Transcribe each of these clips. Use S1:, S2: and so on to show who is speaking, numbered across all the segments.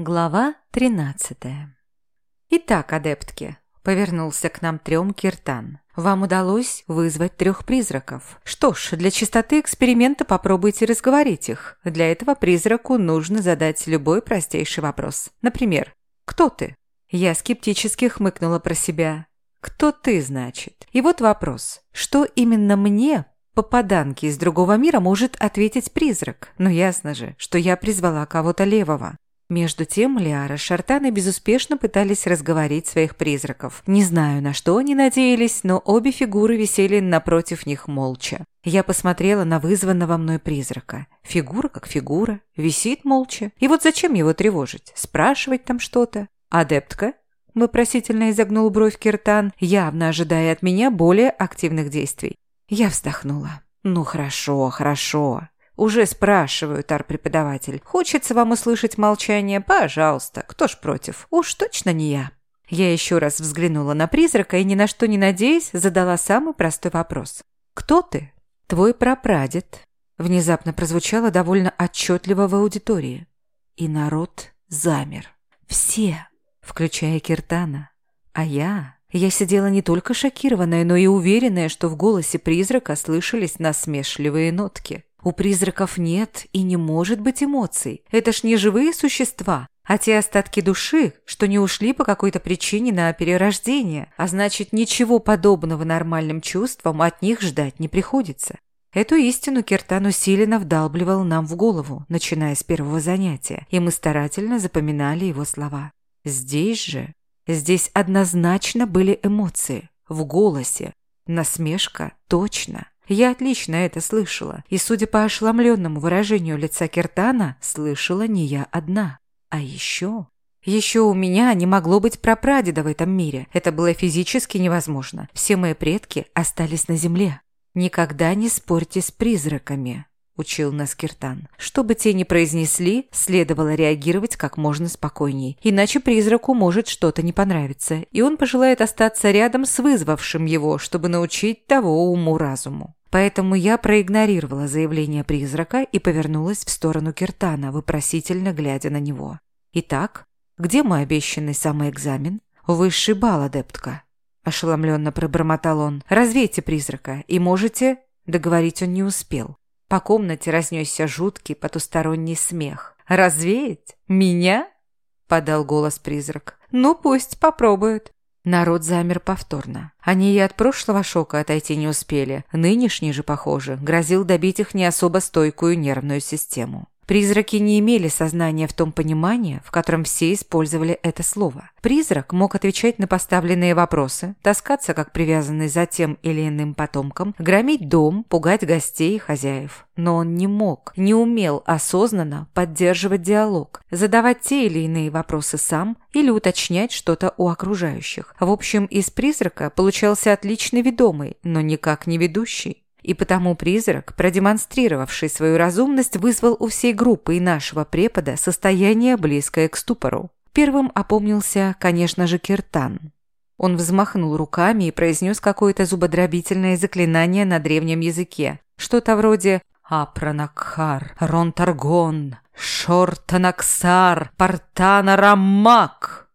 S1: Глава 13 «Итак, адептки», — повернулся к нам трем Киртан, — «вам удалось вызвать трех призраков. Что ж, для чистоты эксперимента попробуйте разговорить их. Для этого призраку нужно задать любой простейший вопрос. Например, «Кто ты?» Я скептически хмыкнула про себя. «Кто ты, значит?» И вот вопрос. Что именно мне попаданке из другого мира может ответить призрак. Но ясно же, что я призвала кого-то левого. Между тем Лиара с Шартаной безуспешно пытались разговорить своих призраков. Не знаю, на что они надеялись, но обе фигуры висели напротив них молча. Я посмотрела на вызванного мной призрака. Фигура как фигура, висит молча. И вот зачем его тревожить? Спрашивать там что-то? «Адептка?» – вопросительно изогнул бровь Киртан, явно ожидая от меня более активных действий. Я вздохнула. «Ну хорошо, хорошо. «Уже спрашиваю, тар-преподаватель. Хочется вам услышать молчание? Пожалуйста. Кто ж против? Уж точно не я». Я еще раз взглянула на призрака и, ни на что не надеясь, задала самый простой вопрос. «Кто ты?» «Твой прапрадед». Внезапно прозвучало довольно отчетливо в аудитории. И народ замер. Все, включая Киртана. А я... Я сидела не только шокированная, но и уверенная, что в голосе призрака слышались насмешливые нотки. У призраков нет и не может быть эмоций. Это ж не живые существа, а те остатки души, что не ушли по какой-то причине на перерождение, а значит, ничего подобного нормальным чувствам от них ждать не приходится. Эту истину Киртан усиленно вдалбливал нам в голову, начиная с первого занятия, и мы старательно запоминали его слова. Здесь же, здесь однозначно были эмоции, в голосе, насмешка точно. Я отлично это слышала, и, судя по ошеломленному выражению лица Киртана, слышала не я одна. А еще... Еще у меня не могло быть прапрадеда в этом мире. Это было физически невозможно. Все мои предки остались на земле. Никогда не спорьте с призраками учил нас Киртан. Что бы те ни произнесли, следовало реагировать как можно спокойней. Иначе призраку может что-то не понравиться, и он пожелает остаться рядом с вызвавшим его, чтобы научить того уму-разуму. Поэтому я проигнорировала заявление призрака и повернулась в сторону Киртана, вопросительно глядя на него. «Итак, где мой обещанный самоэкзамен?» «Высший бал, адептка», – ошеломленно пробормотал он. «Развейте призрака, и можете...» Договорить он не успел. По комнате разнесся жуткий потусторонний смех. «Развеять? Меня?» – подал голос призрак. «Ну, пусть попробуют». Народ замер повторно. Они и от прошлого шока отойти не успели. Нынешний же, похоже, грозил добить их не особо стойкую нервную систему. Призраки не имели сознания в том понимании, в котором все использовали это слово. Призрак мог отвечать на поставленные вопросы, таскаться как привязанный за тем или иным потомком, громить дом, пугать гостей и хозяев. Но он не мог, не умел осознанно поддерживать диалог, задавать те или иные вопросы сам или уточнять что-то у окружающих. В общем, из призрака получался отличный ведомый, но никак не ведущий. И потому призрак, продемонстрировавший свою разумность, вызвал у всей группы и нашего препода состояние, близкое к ступору. Первым опомнился, конечно же, Киртан. Он взмахнул руками и произнес какое-то зубодробительное заклинание на древнем языке. Что-то вроде «Апранакхар, Ронтаргон, Шортанаксар, Партанарамак».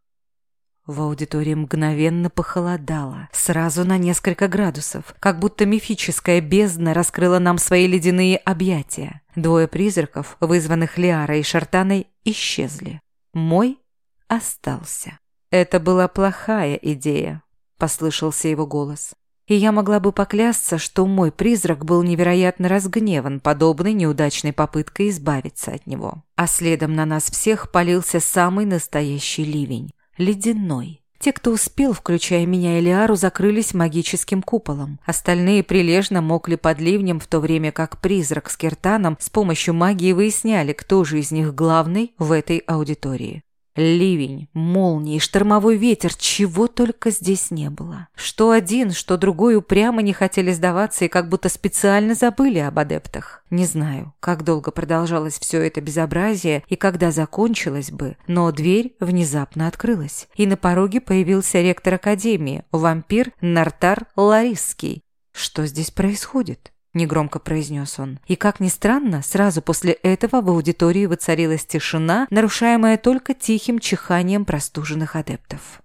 S1: В аудитории мгновенно похолодало, сразу на несколько градусов, как будто мифическая бездна раскрыла нам свои ледяные объятия. Двое призраков, вызванных Лиарой и Шартаной, исчезли. Мой остался. «Это была плохая идея», – послышался его голос. И я могла бы поклясться, что мой призрак был невероятно разгневан подобной неудачной попыткой избавиться от него. А следом на нас всех полился самый настоящий ливень ледяной. Те, кто успел, включая меня и Лиару, закрылись магическим куполом. Остальные прилежно мокли под ливнем, в то время как призрак с Киртаном с помощью магии выясняли, кто же из них главный в этой аудитории. Ливень, молнии, штормовой ветер, чего только здесь не было. Что один, что другой упрямо не хотели сдаваться и как будто специально забыли об адептах. Не знаю, как долго продолжалось все это безобразие и когда закончилось бы, но дверь внезапно открылась. И на пороге появился ректор академии, вампир Нартар Ларисский. Что здесь происходит? – негромко произнес он. И, как ни странно, сразу после этого в аудитории воцарилась тишина, нарушаемая только тихим чиханием простуженных адептов.